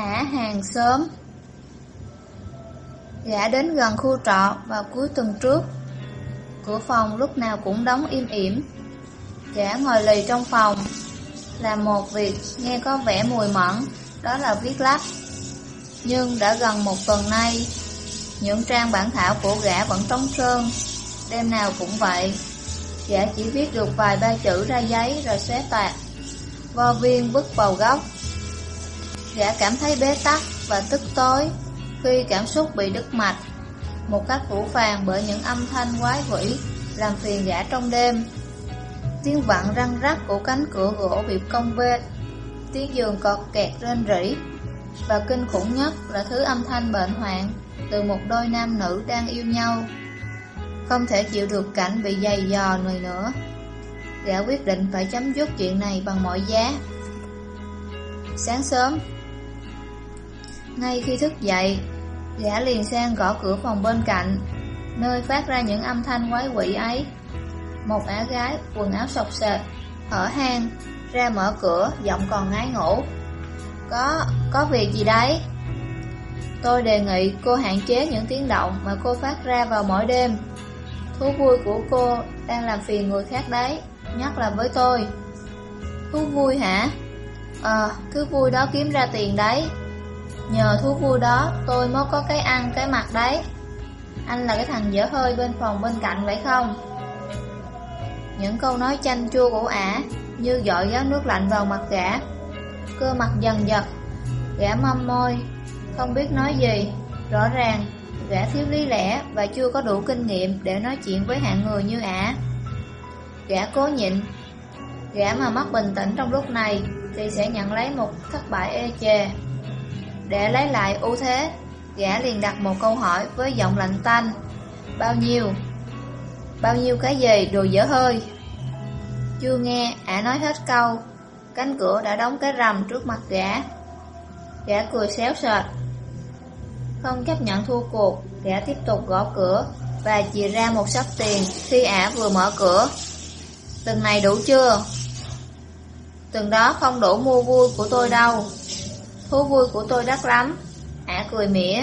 Ả hàng sớm Gã đến gần khu trọ vào cuối tuần trước. Cửa phòng lúc nào cũng đóng im ỉm. Gã ngồi lì trong phòng, Làm một việc nghe có vẻ mùi mẫn, Đó là viết lách. Nhưng đã gần một tuần nay, Những trang bản thảo của gã vẫn trống trơn. Đêm nào cũng vậy, Gã chỉ viết được vài ba chữ ra giấy rồi xé toạc Vo viên vứt vào góc Gã cảm thấy bế tắc và tức tối Khi cảm xúc bị đứt mạch. Một cách vũ phàng bởi những âm thanh quái quỷ Làm phiền gã trong đêm. Tiếng vặn răng rắc của cánh cửa gỗ bị cong vê Tiếng giường cọt kẹt rên rỉ. Và kinh khủng nhất là thứ âm thanh bệnh hoạn Từ một đôi nam nữ đang yêu nhau. Không thể chịu được cảnh bị dày dò người nữa Gã quyết định phải chấm dứt chuyện này bằng mọi giá. Sáng sớm ngay khi thức dậy Gã liền sang gõ cửa phòng bên cạnh Nơi phát ra những âm thanh quái quỷ ấy. Một ả gái quần áo sọc sệt Hở hang Ra mở cửa giọng còn ngái ngủ. Có, có việc gì đấy? Tôi đề nghị cô hạn chế những tiếng động mà cô phát ra vào mỗi đêm. Thú vui của cô đang làm phiền người khác đấy Nhất là với tôi. Thú vui hả? Ờ, thứ vui đó kiếm ra tiền đấy. Nhờ thú vui đó, tôi mới có cái ăn cái mặt đấy. Anh là cái thằng dở hơi bên phòng bên cạnh phải không? Những câu nói chanh chua của ả Như dội gáo nước lạnh vào mặt gã. Cơ mặt dần dật Gã mâm môi, Không biết nói gì. Rõ ràng, Gã thiếu lý lẽ Và chưa có đủ kinh nghiệm Để nói chuyện với hạng người như ả. Gã cố nhịn, Gã mà mất bình tĩnh trong lúc này Thì sẽ nhận lấy một thất bại ê chề. Để lấy lại ưu thế. Gã liền đặt một câu hỏi với giọng lạnh tanh. Bao nhiêu? Bao nhiêu cái gì? Đồ dở hơi. Chưa nghe, ả nói hết câu. Cánh cửa đã đóng cái rầm trước mặt gã. Gã cười xéo sệt Không chấp nhận thua cuộc, Gã tiếp tục gõ cửa Và chìa ra một sắp tiền Khi ả vừa mở cửa. Từng này đủ chưa? Từng đó không đủ mua vui của tôi đâu. Thú vui của tôi đắt lắm. Ả cười mỉa.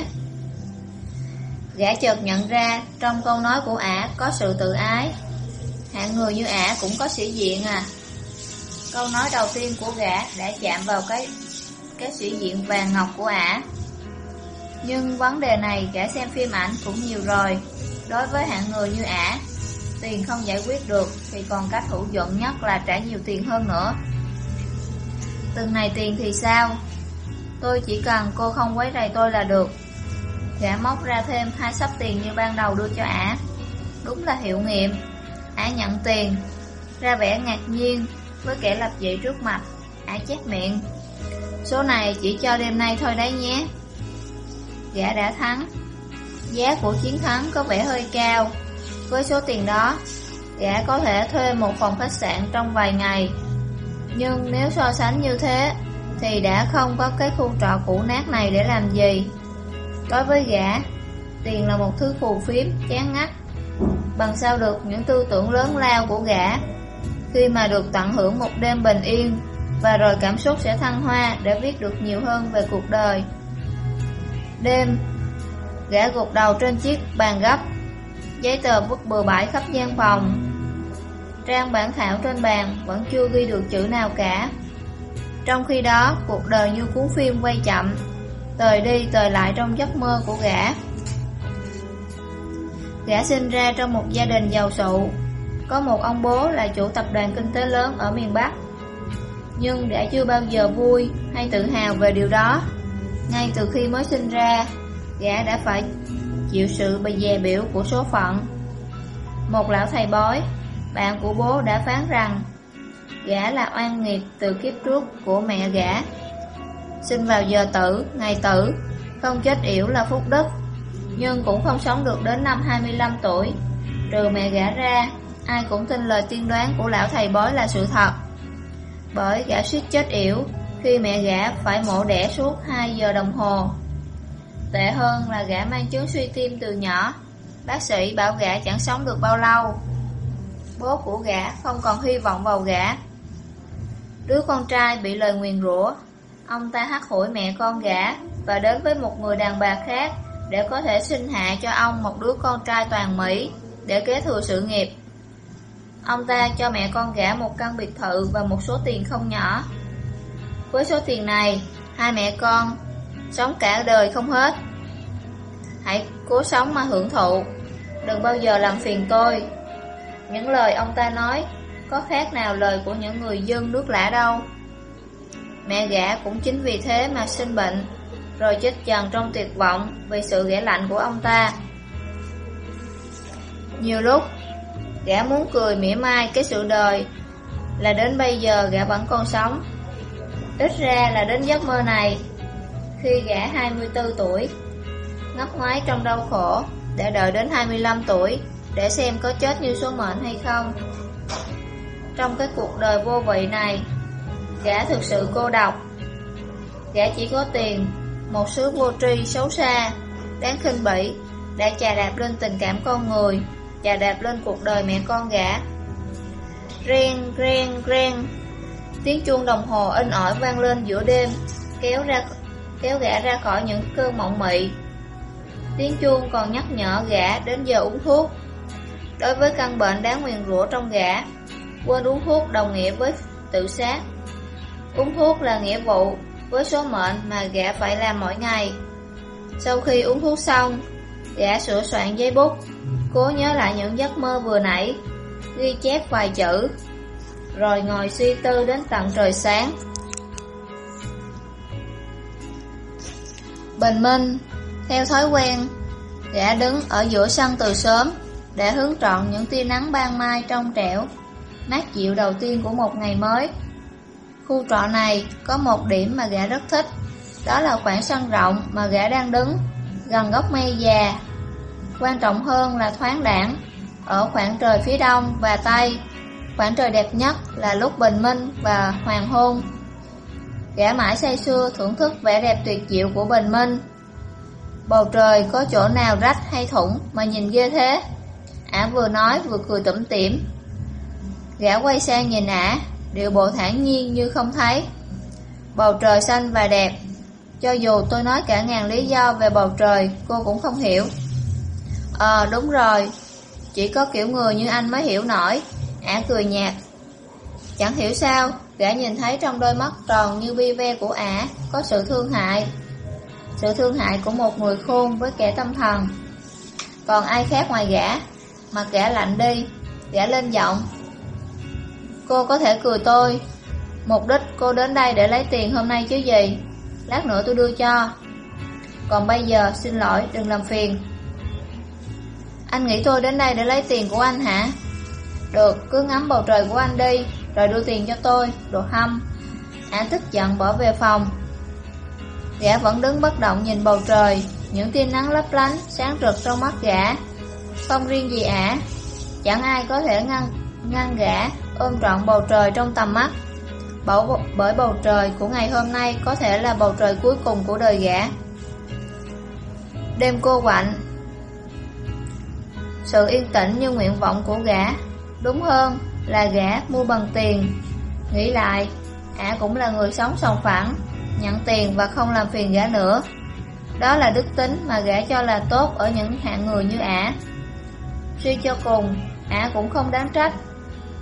Gã chợt nhận ra Trong câu nói của ả có sự tự ái. Hạng người như ả cũng có sĩ diện à. Câu nói đầu tiên của gã đã chạm vào cái cái sĩ diện vàng ngọc của ả. Nhưng vấn đề này gã xem phim ảnh cũng nhiều rồi. Đối với hạng người như ả, Tiền không giải quyết được Thì còn cách hữu dụng nhất là trả nhiều tiền hơn nữa. Từng này tiền thì sao? Tôi chỉ cần cô không quấy rầy tôi là được. Gã móc ra thêm hai sắp tiền như ban đầu đưa cho ả. Đúng là hiệu nghiệm. Ả nhận tiền. Ra vẻ ngạc nhiên Với kẻ lập dị trước mặt. Ả chép miệng. Số này chỉ cho đêm nay thôi đấy nhé. Gã đã thắng. Giá của chiến thắng có vẻ hơi cao. Với số tiền đó, gã có thể thuê một phòng khách sạn trong vài ngày. Nhưng nếu so sánh như thế, thì đã không có cái khu trọ cũ nát này để làm gì. Đối với gã, tiền là một thứ phù phiếm, chán ngắt. Bằng sao được những tư tưởng lớn lao của gã, khi mà được tận hưởng một đêm bình yên, và rồi cảm xúc sẽ thăng hoa để viết được nhiều hơn về cuộc đời. Đêm, gã gục đầu trên chiếc bàn gấp Giấy tờ vứt bừa bãi khắp gian phòng Trang bản thảo trên bàn vẫn chưa ghi được chữ nào cả trong khi đó, cuộc đời như cuốn phim quay chậm. Tời đi tời lại trong giấc mơ của gã. Gã sinh ra trong một gia đình giàu sụ. Có một ông bố là chủ tập đoàn kinh tế lớn ở miền Bắc. Nhưng đã chưa bao giờ vui hay tự hào về điều đó. Ngay từ khi mới sinh ra Gã đã phải chịu sự bị dè biểu của số phận. Một lão thầy bói, bạn của bố đã phán rằng gã là oan nghiệt từ kiếp trước của mẹ gã. Sinh vào giờ tử, ngày tử, không chết yểu là phúc đức, nhưng cũng không sống được đến năm 25 tuổi. Trừ mẹ gã ra, ai cũng tin lời tiên đoán của lão thầy bói là sự thật. Bởi gã suýt chết yểu khi mẹ gã phải mổ đẻ suốt 2 giờ đồng hồ. Tệ hơn là gã mang chứng suy tim từ nhỏ Bác sĩ bảo gã chẳng sống được bao lâu Bố của gã không còn hy vọng vào gã Đứa con trai bị lời nguyền rủa. Ông ta hắt hủi mẹ con gã Và đến với một người đàn bà khác Để có thể sinh hạ cho ông một đứa con trai toàn Mỹ Để kế thừa sự nghiệp. Ông ta cho mẹ con gã một căn biệt thự Và một số tiền không nhỏ. Với số tiền này, Hai mẹ con Sống cả đời không hết. Hãy cố sống mà hưởng thụ, Đừng bao giờ làm phiền tôi. Những lời ông ta nói có khác nào lời của những người dân nước lạ đâu? Mẹ gã cũng chính vì thế mà sinh bệnh, Rồi chết dần trong tuyệt vọng Vì sự ghẻ lạnh của ông ta. Nhiều lúc, Gã muốn cười mỉa mai cái sự đời Là đến bây giờ gã vẫn còn sống. Ít ra là đến giấc mơ này, Khi gã 24 tuổi, Ngấp ngoái trong đau khổ Để đợi đến 25 tuổi Để xem có chết như số mệnh hay không. Trong cái cuộc đời vô vị này. Gã thực sự cô độc. Gã chỉ có tiền Một sứ vô tri xấu xa Đáng khinh bỉ Đã chà đạp lên tình cảm con người Chà đạp lên cuộc đời mẹ con gã. Ren, ren, ren Tiếng chuông đồng hồ in ỏi vang lên giữa đêm Kéo ra kéo gã ra khỏi những cơn mộng mị. Tiếng chuông còn nhắc nhở gã đến giờ uống thuốc. Đối với căn bệnh đáng nguyền rủa trong gã Quên uống thuốc đồng nghĩa với tự sát Uống thuốc là nghĩa vụ với số mệnh mà gã phải làm mỗi ngày. Sau khi uống thuốc xong, gã sửa soạn giấy bút, cố nhớ lại những giấc mơ vừa nãy, ghi chép vài chữ, rồi ngồi suy tư đến tận trời sáng. Bình minh, theo thói quen, gã đứng ở giữa sân từ sớm để hướng trọn những tia nắng ban mai trong trẻo, mát dịu đầu tiên của một ngày mới. Khu trọ này có một điểm mà gã rất thích, đó là khoảng sân rộng mà gã đang đứng, gần gốc mây già. Quan trọng hơn là thoáng đẳng, ở khoảng trời phía đông và tây, khoảng trời đẹp nhất là lúc bình minh và hoàng hôn. Gã mãi say sưa thưởng thức vẻ đẹp tuyệt diệu của bình minh. Bầu trời có chỗ nào rách hay thủng mà nhìn ghê thế? Ả vừa nói vừa cười tủm tỉm. Gã quay sang nhìn ả, Điệu bộ thản nhiên như không thấy. Bầu trời xanh và đẹp. Cho dù tôi nói cả ngàn lý do về bầu trời Cô cũng không hiểu. Ờ đúng rồi. Chỉ có kiểu người như anh mới hiểu nổi. Ả cười nhạt. Chẳng hiểu sao Gã nhìn thấy trong đôi mắt tròn như bi ve của ả Có sự thương hại. Sự thương hại của một người khôn với kẻ tâm thần. Còn ai khác ngoài gã? Mặt gã lạnh đi. Gã lên giọng. Cô có thể cười tôi. Mục đích cô đến đây để lấy tiền hôm nay chứ gì? Lát nữa tôi đưa cho. Còn bây giờ, xin lỗi, đừng làm phiền. Anh nghĩ tôi đến đây để lấy tiền của anh hả? Được, cứ ngắm bầu trời của anh đi, Rồi đưa tiền cho tôi Đồ hâm Ả tức giận bỏ về phòng. Gã vẫn đứng bất động nhìn bầu trời, Những tia nắng lấp lánh Sáng rực trong mắt gã. Không riêng gì ả, Chẳng ai có thể ngăn ngăn gã ôm trọn bầu trời trong tầm mắt. Bởi bầu trời của ngày hôm nay có thể là bầu trời cuối cùng của đời gã. Đêm cô quạnh. Sự yên tĩnh như nguyện vọng của gã. Đúng hơn là gã mua bằng tiền. Nghĩ lại, Ả cũng là người sống sòng phẳng, Nhận tiền và không làm phiền gã nữa. Đó là đức tính mà gã cho là tốt Ở những hạng người như Ả. Suy cho cùng, Ả cũng không đáng trách.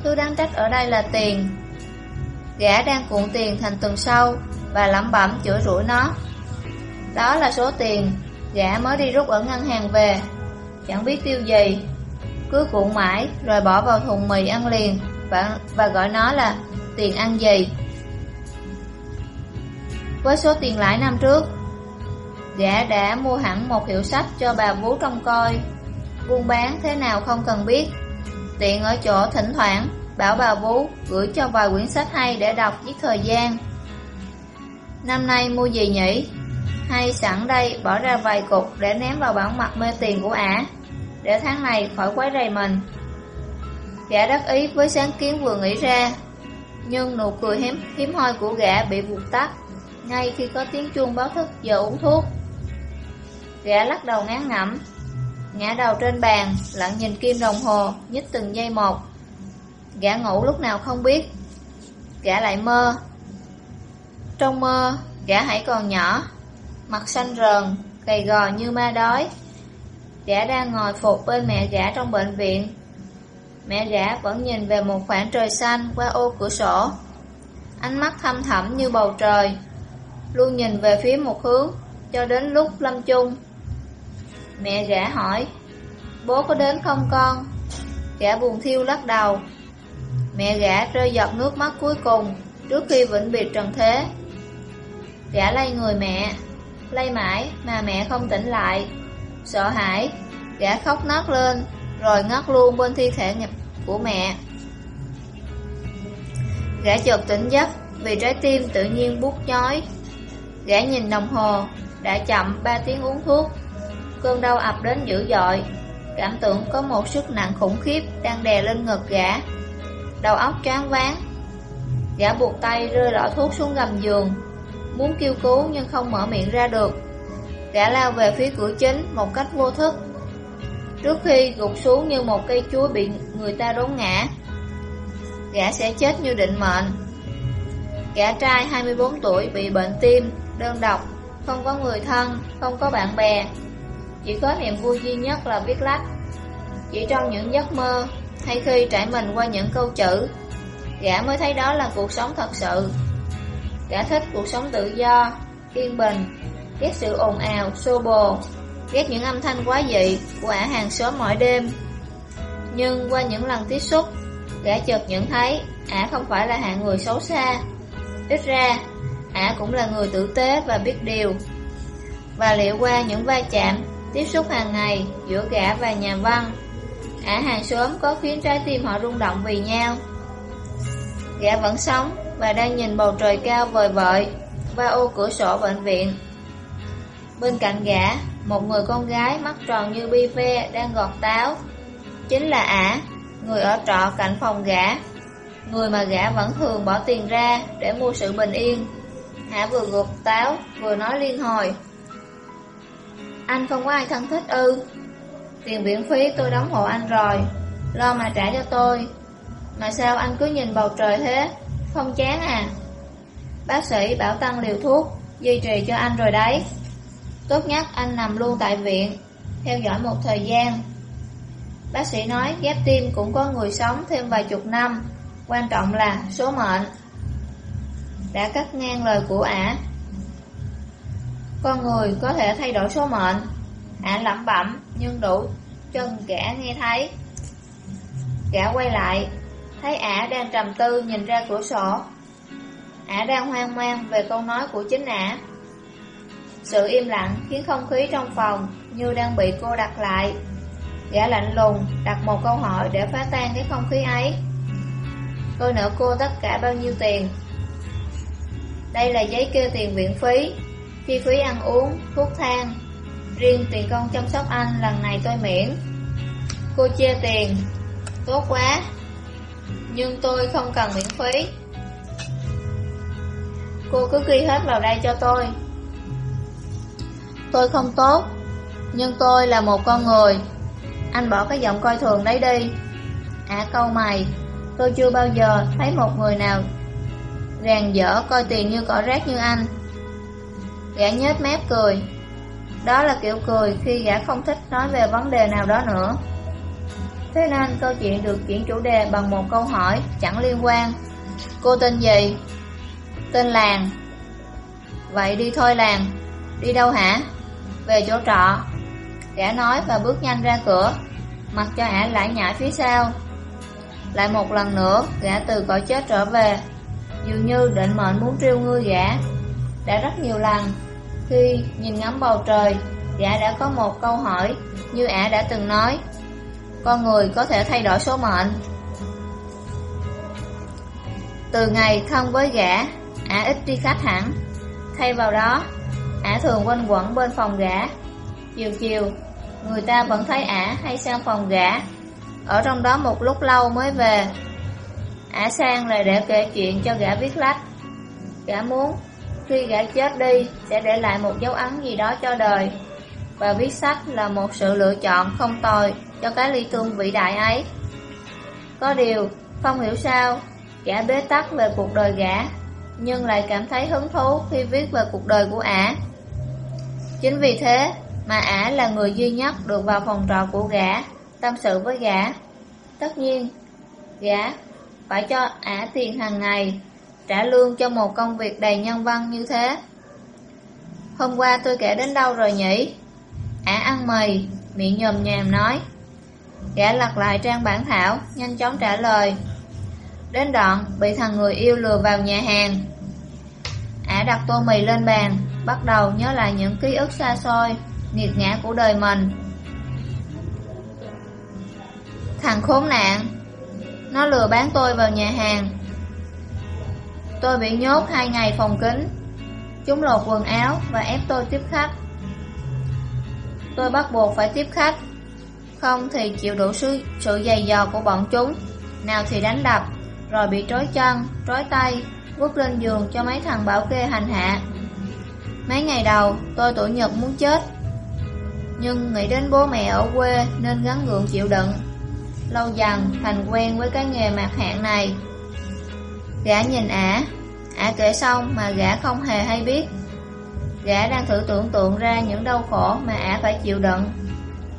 Thứ đáng trách ở đây là tiền. Gã đang cuộn tiền thành từng sâu Và lẩm bẩm chữa rủi nó. Đó là số tiền Gã mới đi rút ở ngân hàng về. Chẳng biết tiêu gì. Cứ cuộn mãi rồi bỏ vào thùng mì ăn liền Và, và gọi nó là tiền ăn gì. Với số tiền lãi năm trước Gã đã mua hẳn một hiệu sách cho bà vú trông coi. Buôn bán thế nào không cần biết. Tiện ở chỗ thỉnh thoảng Bảo bà Vú gửi cho vài quyển sách hay để đọc giết thời gian. Năm nay mua gì nhỉ? Hay sẵn đây bỏ ra vài cục để ném vào bản mặt mê tiền của ả Để tháng này khỏi quấy rầy mình. Gã đắc ý với sáng kiến vừa nghĩ ra Nhưng nụ cười hiếm, hiếm hoi của gã bị vụt tắt Ngay khi có tiếng chuông báo thức giờ uống thuốc. Gã lắc đầu ngán ngẩm. Ngã đầu trên bàn, lặng nhìn kim đồng hồ, nhích từng giây một. Gã ngủ lúc nào không biết. Gã lại mơ. Trong mơ, Gã hãy còn nhỏ Mặt xanh rờn Gầy gò như ma đói Gã đang ngồi phục bên mẹ gã trong bệnh viện Mẹ gã vẫn nhìn về một khoảng trời xanh qua ô cửa sổ Ánh mắt thâm thẳm như bầu trời Luôn nhìn về phía một hướng Cho đến lúc lâm chung Mẹ gã hỏi, Bố có đến không con? Gã buồn thiêu lắc đầu, Mẹ gã rơi giọt nước mắt cuối cùng, Trước khi vĩnh biệt trần thế. Gã lay người mẹ, Lay mãi mà mẹ không tỉnh lại. Sợ hãi Gã khóc nấc lên, Rồi ngất luôn bên thi thể nhập của mẹ. Gã chợt tỉnh giấc Vì trái tim tự nhiên bút nhói. Gã nhìn đồng hồ, Đã chậm 3 tiếng uống thuốc. Cơn đau ập đến dữ dội. Cảm tưởng có một sức nặng khủng khiếp Đang đè lên ngực gã. Đầu óc choáng váng. Gã buộc tay rơi lọ thuốc xuống gầm giường. Muốn kêu cứu nhưng không mở miệng ra được. Gã lao về phía cửa chính một cách vô thức. Trước khi gục xuống như một cây chuối bị người ta đốn ngã Gã sẽ chết như định mệnh. Gã trai 24 tuổi bị bệnh tim, đơn độc Không có người thân, không có bạn bè. Chỉ có niềm vui duy nhất là viết lách. Chỉ trong những giấc mơ Hay khi trải mình qua những câu chữ Gã mới thấy đó là cuộc sống thật sự. Gã thích cuộc sống tự do, yên bình Ghét sự ồn ào, xô bồ Ghét những âm thanh quá dị của ả hàng xóm mỗi đêm. Nhưng qua những lần tiếp xúc Gã chợt nhận thấy ả không phải là hạng người xấu xa. Ít ra ả cũng là người tử tế và biết điều. Và liệu qua những va chạm Tiếp xúc hàng ngày giữa gã và nhà văn Ả hàng xóm có khiến trái tim họ rung động vì nhau Gã vẫn sống và đang nhìn bầu trời cao vời vợi và ô cửa sổ bệnh viện. Bên cạnh gã, một người con gái mắt tròn như bi ve đang gọt táo. Chính là ả, người ở trọ cạnh phòng gã. Người mà gã vẫn thường bỏ tiền ra để mua sự bình yên. Ả vừa gọt táo, vừa nói liên hồi. Anh không có ai thân thích ư. Tiền viện phí tôi đóng hộ anh rồi, lo mà trả cho tôi. Mà sao anh cứ nhìn bầu trời thế? Không chán à? Bác sĩ bảo tăng liều thuốc, duy trì cho anh rồi đấy. Tốt nhất anh nằm luôn tại viện, theo dõi một thời gian. Bác sĩ nói ghép tim cũng có người sống thêm vài chục năm, quan trọng là số mệnh. Đã cắt ngang lời của ả. Con người có thể thay đổi số mệnh. Ả lẩm bẩm nhưng đủ chân gã nghe thấy. Gã quay lại, thấy ả đang trầm tư nhìn ra cửa sổ. Ả đang hoang mang về câu nói của chính ả. Sự im lặng khiến không khí trong phòng như đang bị cô đặt lại. Gã lạnh lùng đặt một câu hỏi để phá tan cái không khí ấy. Tôi nợ cô tất cả bao nhiêu tiền? Đây là giấy kêu tiền viện phí, chi phí ăn uống, thuốc thang. Riêng tiền công chăm sóc anh lần này tôi miễn. Cô chia tiền, tốt quá, nhưng tôi không cần miễn phí Cô cứ ghi hết vào đây cho tôi Tôi không tốt Nhưng tôi là một con người Anh bỏ cái giọng coi thường đấy đi À câu mày Tôi chưa bao giờ thấy một người nào Ràng dở coi tiền như cỏ rác như anh Gã nhếch mép cười. Đó là kiểu cười khi gã không thích nói về vấn đề nào đó nữa. Thế nên câu chuyện được chuyển chủ đề bằng một câu hỏi chẳng liên quan. Cô tên gì? Tên làng. Vậy đi thôi làng. Đi đâu hả? Về chỗ trọ. Gã nói và bước nhanh ra cửa. Mặc cho ả lại nhảy phía sau. Lại một lần nữa, Gã từ cõi chết trở về. Dường như định mệnh muốn trêu ngươi gã. Đã rất nhiều lần. Khi nhìn ngắm bầu trời Gã đã có một câu hỏi Như ả đã từng nói con người có thể thay đổi số mệnh. Từ ngày thân với gã, ả ít đi khách hẳn. Thay vào đó, ả thường quanh quẩn bên phòng gã. Chiều chiều, người ta vẫn thấy ả hay sang phòng gã. Ở trong đó một lúc lâu mới về. Ả sang là để kể chuyện cho gã viết lách. Gã muốn khi gã chết đi sẽ để lại một dấu ấn gì đó cho đời. Và viết sách là một sự lựa chọn không tồi cho cái ly tương vĩ đại ấy. Có điều, không hiểu sao, gã bế tắc về cuộc đời gã, nhưng lại cảm thấy hứng thú khi viết về cuộc đời của ả. Chính vì thế mà ả là người duy nhất được vào phòng trọ của gã, tâm sự với gã. Tất nhiên, gã phải cho ả tiền hàng ngày, trả lương cho một công việc đầy nhân văn như thế. Hôm qua tôi kể đến đâu rồi nhỉ? Ả ăn mì, miệng nhồm nhòm nói. Gã lật lại trang bản thảo, nhanh chóng trả lời. Đến đoạn, bị thằng người yêu lừa vào nhà hàng. Ả đặt tô mì lên bàn, bắt đầu nhớ lại những ký ức xa xôi, nghiệt ngã của đời mình. Thằng khốn nạn, nó lừa bán tôi vào nhà hàng. Tôi bị nhốt hai ngày phòng kính. Chúng lột quần áo và ép tôi tiếp khách. Tôi bắt buộc phải tiếp khách Không thì chịu đủ sự, sự dày dò của bọn chúng Nào thì đánh đập Rồi bị trói chân, trói tay Vứt lên giường cho mấy thằng bảo kê hành hạ Mấy ngày đầu tôi tuổi nhật muốn chết Nhưng nghĩ đến bố mẹ ở quê Nên gắn gượng chịu đựng Lâu dần thành quen với cái nghề mạc hạn này Gã nhìn ả. Ả kể xong mà gã không hề hay biết. Gã đang thử tưởng tượng ra những đau khổ mà ả phải chịu đựng.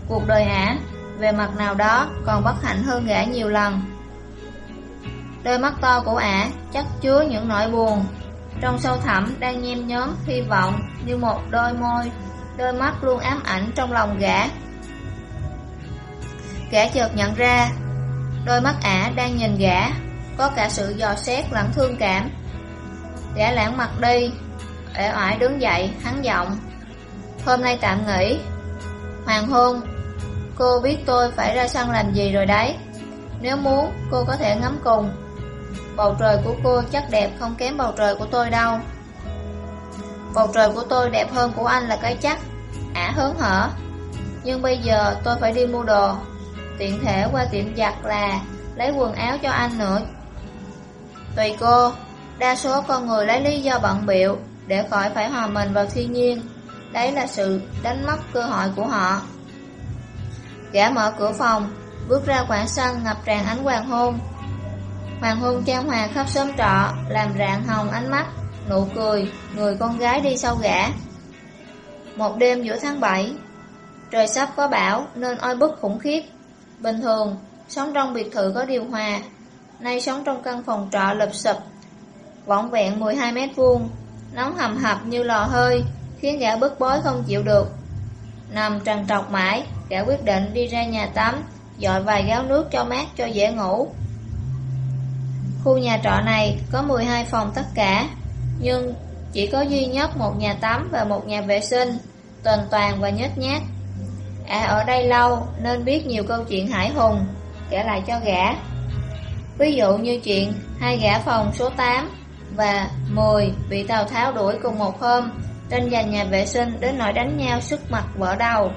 Cuộc đời ả, về mặt nào đó, còn bất hạnh hơn gã nhiều lần. Đôi mắt to của ả chắc chứa những nỗi buồn. Trong sâu thẳm đang nhem nhóm hy vọng như một đôi môi Đôi mắt luôn ám ảnh trong lòng gã. Gã chợt nhận ra Đôi mắt ả đang nhìn gã. Có cả sự dò xét lẫn thương cảm. Gã lãng mặt đi ẻo oải đứng dậy, hắn giọng Hôm nay tạm nghỉ. Hoàng hôn Cô biết tôi phải ra sân làm gì rồi đấy. Nếu muốn, cô có thể ngắm cùng. Bầu trời của cô chắc đẹp không kém bầu trời của tôi đâu. Bầu trời của tôi đẹp hơn của anh là cái chắc. Ả hớn hở. Nhưng bây giờ tôi phải đi mua đồ. Tiện thể qua tiệm giặt là Lấy quần áo cho anh nữa. Tùy cô Đa số con người lấy lý do bận biệu để khỏi phải hòa mình vào thiên nhiên. Đấy là sự đánh mất cơ hội của họ. Gã mở cửa phòng, bước ra khoảng sân ngập tràn ánh hoàng hôn. Hoàng hôn trang hòa khắp xóm trọ, làm rạng hồng ánh mắt, nụ cười, người con gái đi sau gã. Một đêm giữa tháng 7, trời sắp có bão nên oi bức khủng khiếp. Bình thường, sống trong biệt thự có điều hòa, nay sống trong căn phòng trọ lụp sụp, vỏn vẹn 12 mét vuông, nóng hầm hập như lò hơi, khiến gã bức bối không chịu được. Nằm trần trọc mãi, gã quyết định đi ra nhà tắm, dội vài gáo nước cho mát cho dễ ngủ. Khu nhà trọ này có 12 phòng tất cả, nhưng chỉ có duy nhất một nhà tắm và một nhà vệ sinh, tuần toàn và nhếch nhát. À ở đây lâu nên biết nhiều câu chuyện hải hùng, kể lại cho gã. Ví dụ như chuyện hai gã phòng số 8 và 10 bị Tào Tháo đuổi cùng một hôm tranh giành nhà vệ sinh đến nỗi đánh nhau sức mặt vỡ đầu.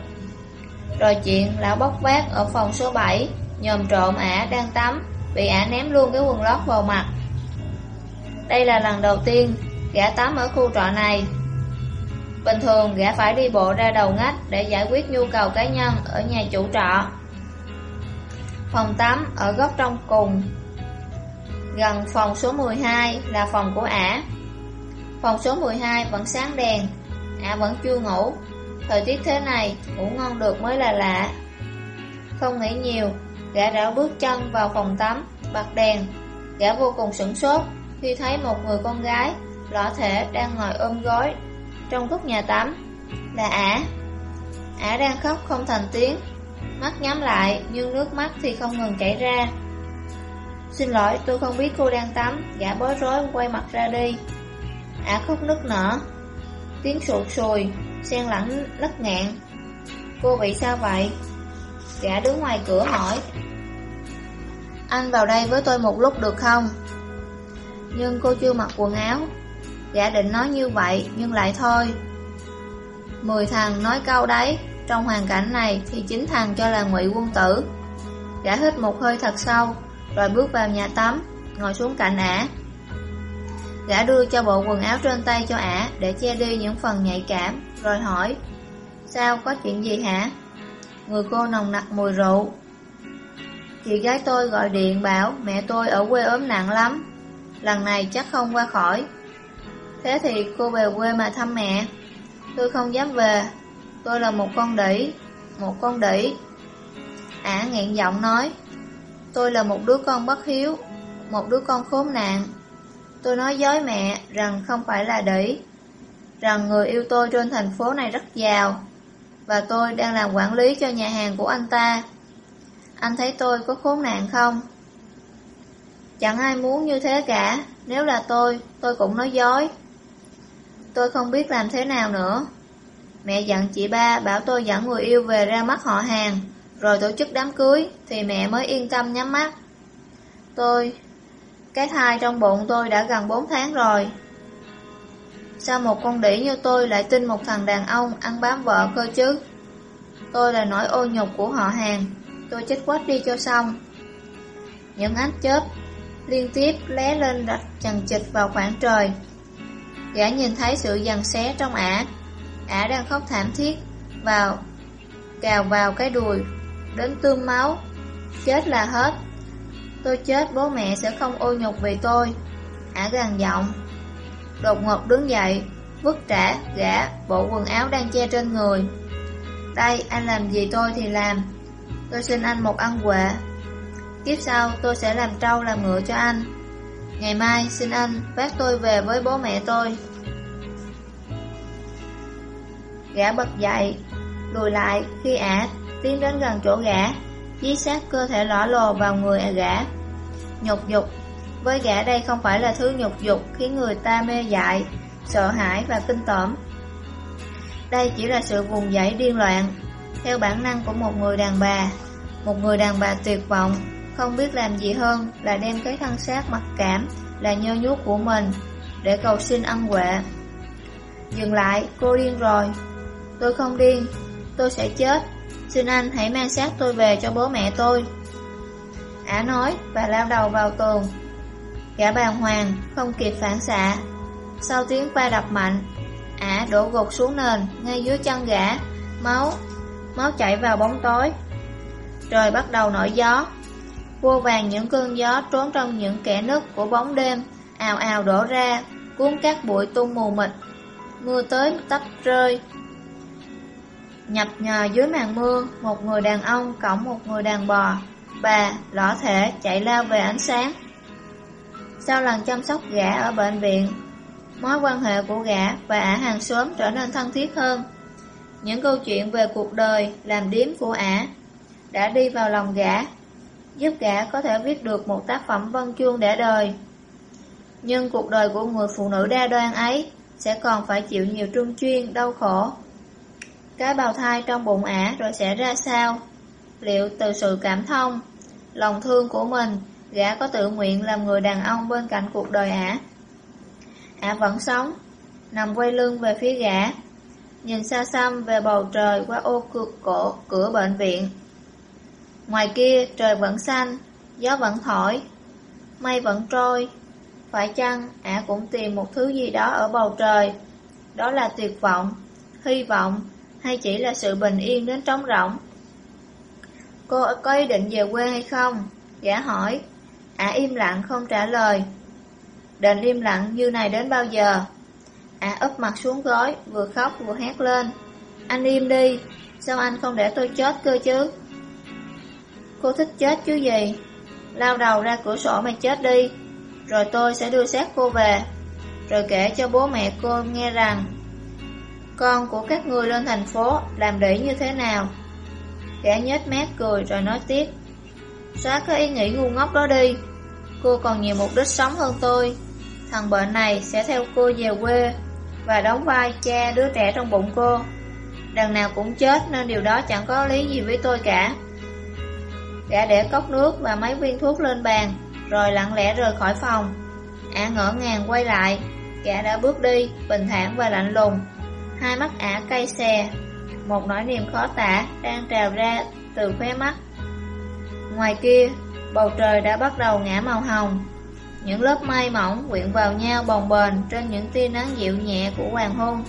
Rồi chuyện lão bốc vác ở phòng số 7 nhòm trộm ả đang tắm, bị ả ném luôn cái quần lót vào mặt. Đây là lần đầu tiên gã tắm ở khu trọ này. Bình thường gã phải đi bộ ra đầu ngách để giải quyết nhu cầu cá nhân ở nhà chủ trọ. Phòng tắm ở góc trong cùng Gần phòng số 12 là phòng của ả. Phòng số 12 vẫn sáng đèn. Ả vẫn chưa ngủ. Thời tiết thế này, ngủ ngon được mới là lạ. Không nghĩ nhiều, Gã rảo bước chân vào phòng tắm, Bật đèn. Gã vô cùng sửng sốt Khi thấy một người con gái, Lọ thể đang ngồi ôm gối Trong góc nhà tắm. Là ả. Ả đang khóc không thành tiếng. Mắt nhắm lại, Nhưng nước mắt thì không ngừng chảy ra. Xin lỗi, tôi không biết cô đang tắm. Gã bối rối quay mặt ra đi. Ả khóc nức nở. Tiếng sụt sùi Xen lẫn lất ngạn. Cô bị sao vậy? Gã đứng ngoài cửa hỏi. Anh vào đây với tôi một lúc được không? Nhưng cô chưa mặc quần áo. Gã định nói như vậy, Nhưng lại thôi. Mười thằng nói câu đấy. Trong hoàn cảnh này thì chính thằng cho là ngụy quân tử. Gã hít một hơi thật sâu rồi bước vào nhà tắm, ngồi xuống cạnh ả. Gã đưa cho bộ quần áo trên tay cho ả để che đi những phần nhạy cảm, rồi hỏi, sao có chuyện gì hả? Người cô nồng nặc mùi rượu. Chị gái tôi gọi điện bảo mẹ tôi ở quê ốm nặng lắm, lần này chắc không qua khỏi, Thế thì cô về quê mà thăm mẹ Tôi không dám về Tôi là một con đỉ Một con đỉ Ả nghẹn giọng nói Tôi là một đứa con bất hiếu Một đứa con khốn nạn. Tôi nói dối mẹ rằng không phải là đỉ Rằng người yêu tôi trên thành phố này rất giàu Và tôi đang làm quản lý cho nhà hàng của anh ta. Anh thấy tôi có khốn nạn không? Chẳng ai muốn như thế cả Nếu là tôi, tôi cũng nói dối. Tôi không biết làm thế nào nữa. Mẹ dặn chị ba bảo tôi dẫn người yêu về ra mắt họ hàng. Rồi tổ chức đám cưới, Thì mẹ mới yên tâm nhắm mắt. Tôi, Cái thai trong bụng tôi đã gần 4 tháng rồi. Sao một con đĩ như tôi lại tin một thằng đàn ông ăn bám vợ cơ chứ? Tôi là nỗi ô nhục của họ hàng. Tôi chết quách đi cho xong. Những ánh chớp liên tiếp lé lên rạch chằng chịch vào khoảng trời. Gã nhìn thấy sự dằn xé trong ả Ả đang khóc thảm thiết Vào, Cào vào cái đùi. Đến tương máu. Chết là hết. Tôi chết, bố mẹ sẽ không ô nhục vì tôi. Ả gằn giọng. Đột ngột đứng dậy, Vứt trả gã, bộ quần áo đang che trên người. Đây, anh làm gì tôi thì làm. Tôi xin anh một ăn quệ Tiếp sau tôi sẽ làm trâu làm ngựa cho anh. Ngày mai xin anh vác tôi về với bố mẹ tôi. Gã bật dậy, Lùi lại khi ả tiến đến gần chỗ gã Dí sát cơ thể lõa lồ vào người gã. Nhục dục Với gã đây không phải là thứ nhục dục Khiến người ta mê dại Sợ hãi và kinh tởm. Đây chỉ là sự vùng dậy điên loạn. Theo bản năng của một người đàn bà Một người đàn bà tuyệt vọng Không biết làm gì hơn Là đem cái thân xác mặc cảm Là nhơ nhuốc của mình Để cầu xin ân huệ. Dừng lại, cô điên rồi. Tôi không điên Tôi sẽ chết. Xin anh hãy mang xác tôi về cho bố mẹ tôi. Ả nói và lao đầu vào tường. Gã bàng hoàng Không kịp phản xạ. Sau tiếng va đập mạnh, Ả đổ gục xuống nền, Ngay dưới chân gã. Máu Máu chảy vào bóng tối. Trời bắt đầu nổi gió. Vô vàng những cơn gió trốn trong những kẻ nứt của bóng đêm, ào ào đổ ra, Cuốn các bụi tung mù mịt. Mưa tới tấp rơi. Nhập nhờ dưới màn mưa, một người đàn ông cõng một người đàn bò, bà, lõ thể chạy lao về ánh sáng. Sau lần chăm sóc gã ở bệnh viện, mối quan hệ của gã và ả hàng xóm trở nên thân thiết hơn. Những câu chuyện về cuộc đời làm điếm của ả đã đi vào lòng gã, giúp gã có thể viết được một tác phẩm văn chương để đời. Nhưng cuộc đời của người phụ nữ đa đoan ấy sẽ còn phải chịu nhiều trung chuyên, đau khổ cái bào thai trong bụng ả rồi sẽ ra sao? Liệu từ sự cảm thông, lòng thương của mình, gã có tự nguyện làm người đàn ông bên cạnh cuộc đời ả? Ả vẫn sống, nằm quay lưng về phía gã, nhìn xa xăm về bầu trời qua ô cửa, cổ cửa bệnh viện. Ngoài kia trời vẫn xanh, gió vẫn thổi, mây vẫn trôi. Phải chăng ả cũng tìm một thứ gì đó ở bầu trời? Đó là tuyệt vọng, hy vọng hay chỉ là sự bình yên đến trống rỗng? Cô có ý định về quê hay không? Gã hỏi. Ả im lặng không trả lời. Định im lặng như này đến bao giờ? Ả ấp mặt xuống gối, vừa khóc vừa hét lên. Anh im đi, sao anh không để tôi chết cơ chứ? Cô thích chết chứ gì? Lao đầu ra cửa sổ mà chết đi, rồi tôi sẽ đưa xác cô về, rồi kể cho bố mẹ cô nghe rằng con của các người lên thành phố Làm đỉ như thế nào? Gã nhếch mép cười rồi nói tiếp. Xóa cái ý nghĩ ngu ngốc đó đi. Cô còn nhiều mục đích sống hơn tôi. Thằng bệnh này sẽ theo cô về quê Và đóng vai cha đứa trẻ trong bụng cô. Đằng nào cũng chết Nên điều đó chẳng có lý gì với tôi cả. Gã để cốc nước và mấy viên thuốc lên bàn, Rồi lặng lẽ rời khỏi phòng. Ả ngỡ ngàng quay lại. Gã đã bước đi, Bình thản và lạnh lùng. Hai mắt ả cay xè. Một nỗi niềm khó tả đang trào ra từ khóe mắt. Ngoài kia, bầu trời đã bắt đầu ngã màu hồng. Những lớp mây mỏng quyện vào nhau bồng bềnh trên những tia nắng dịu nhẹ của hoàng hôn.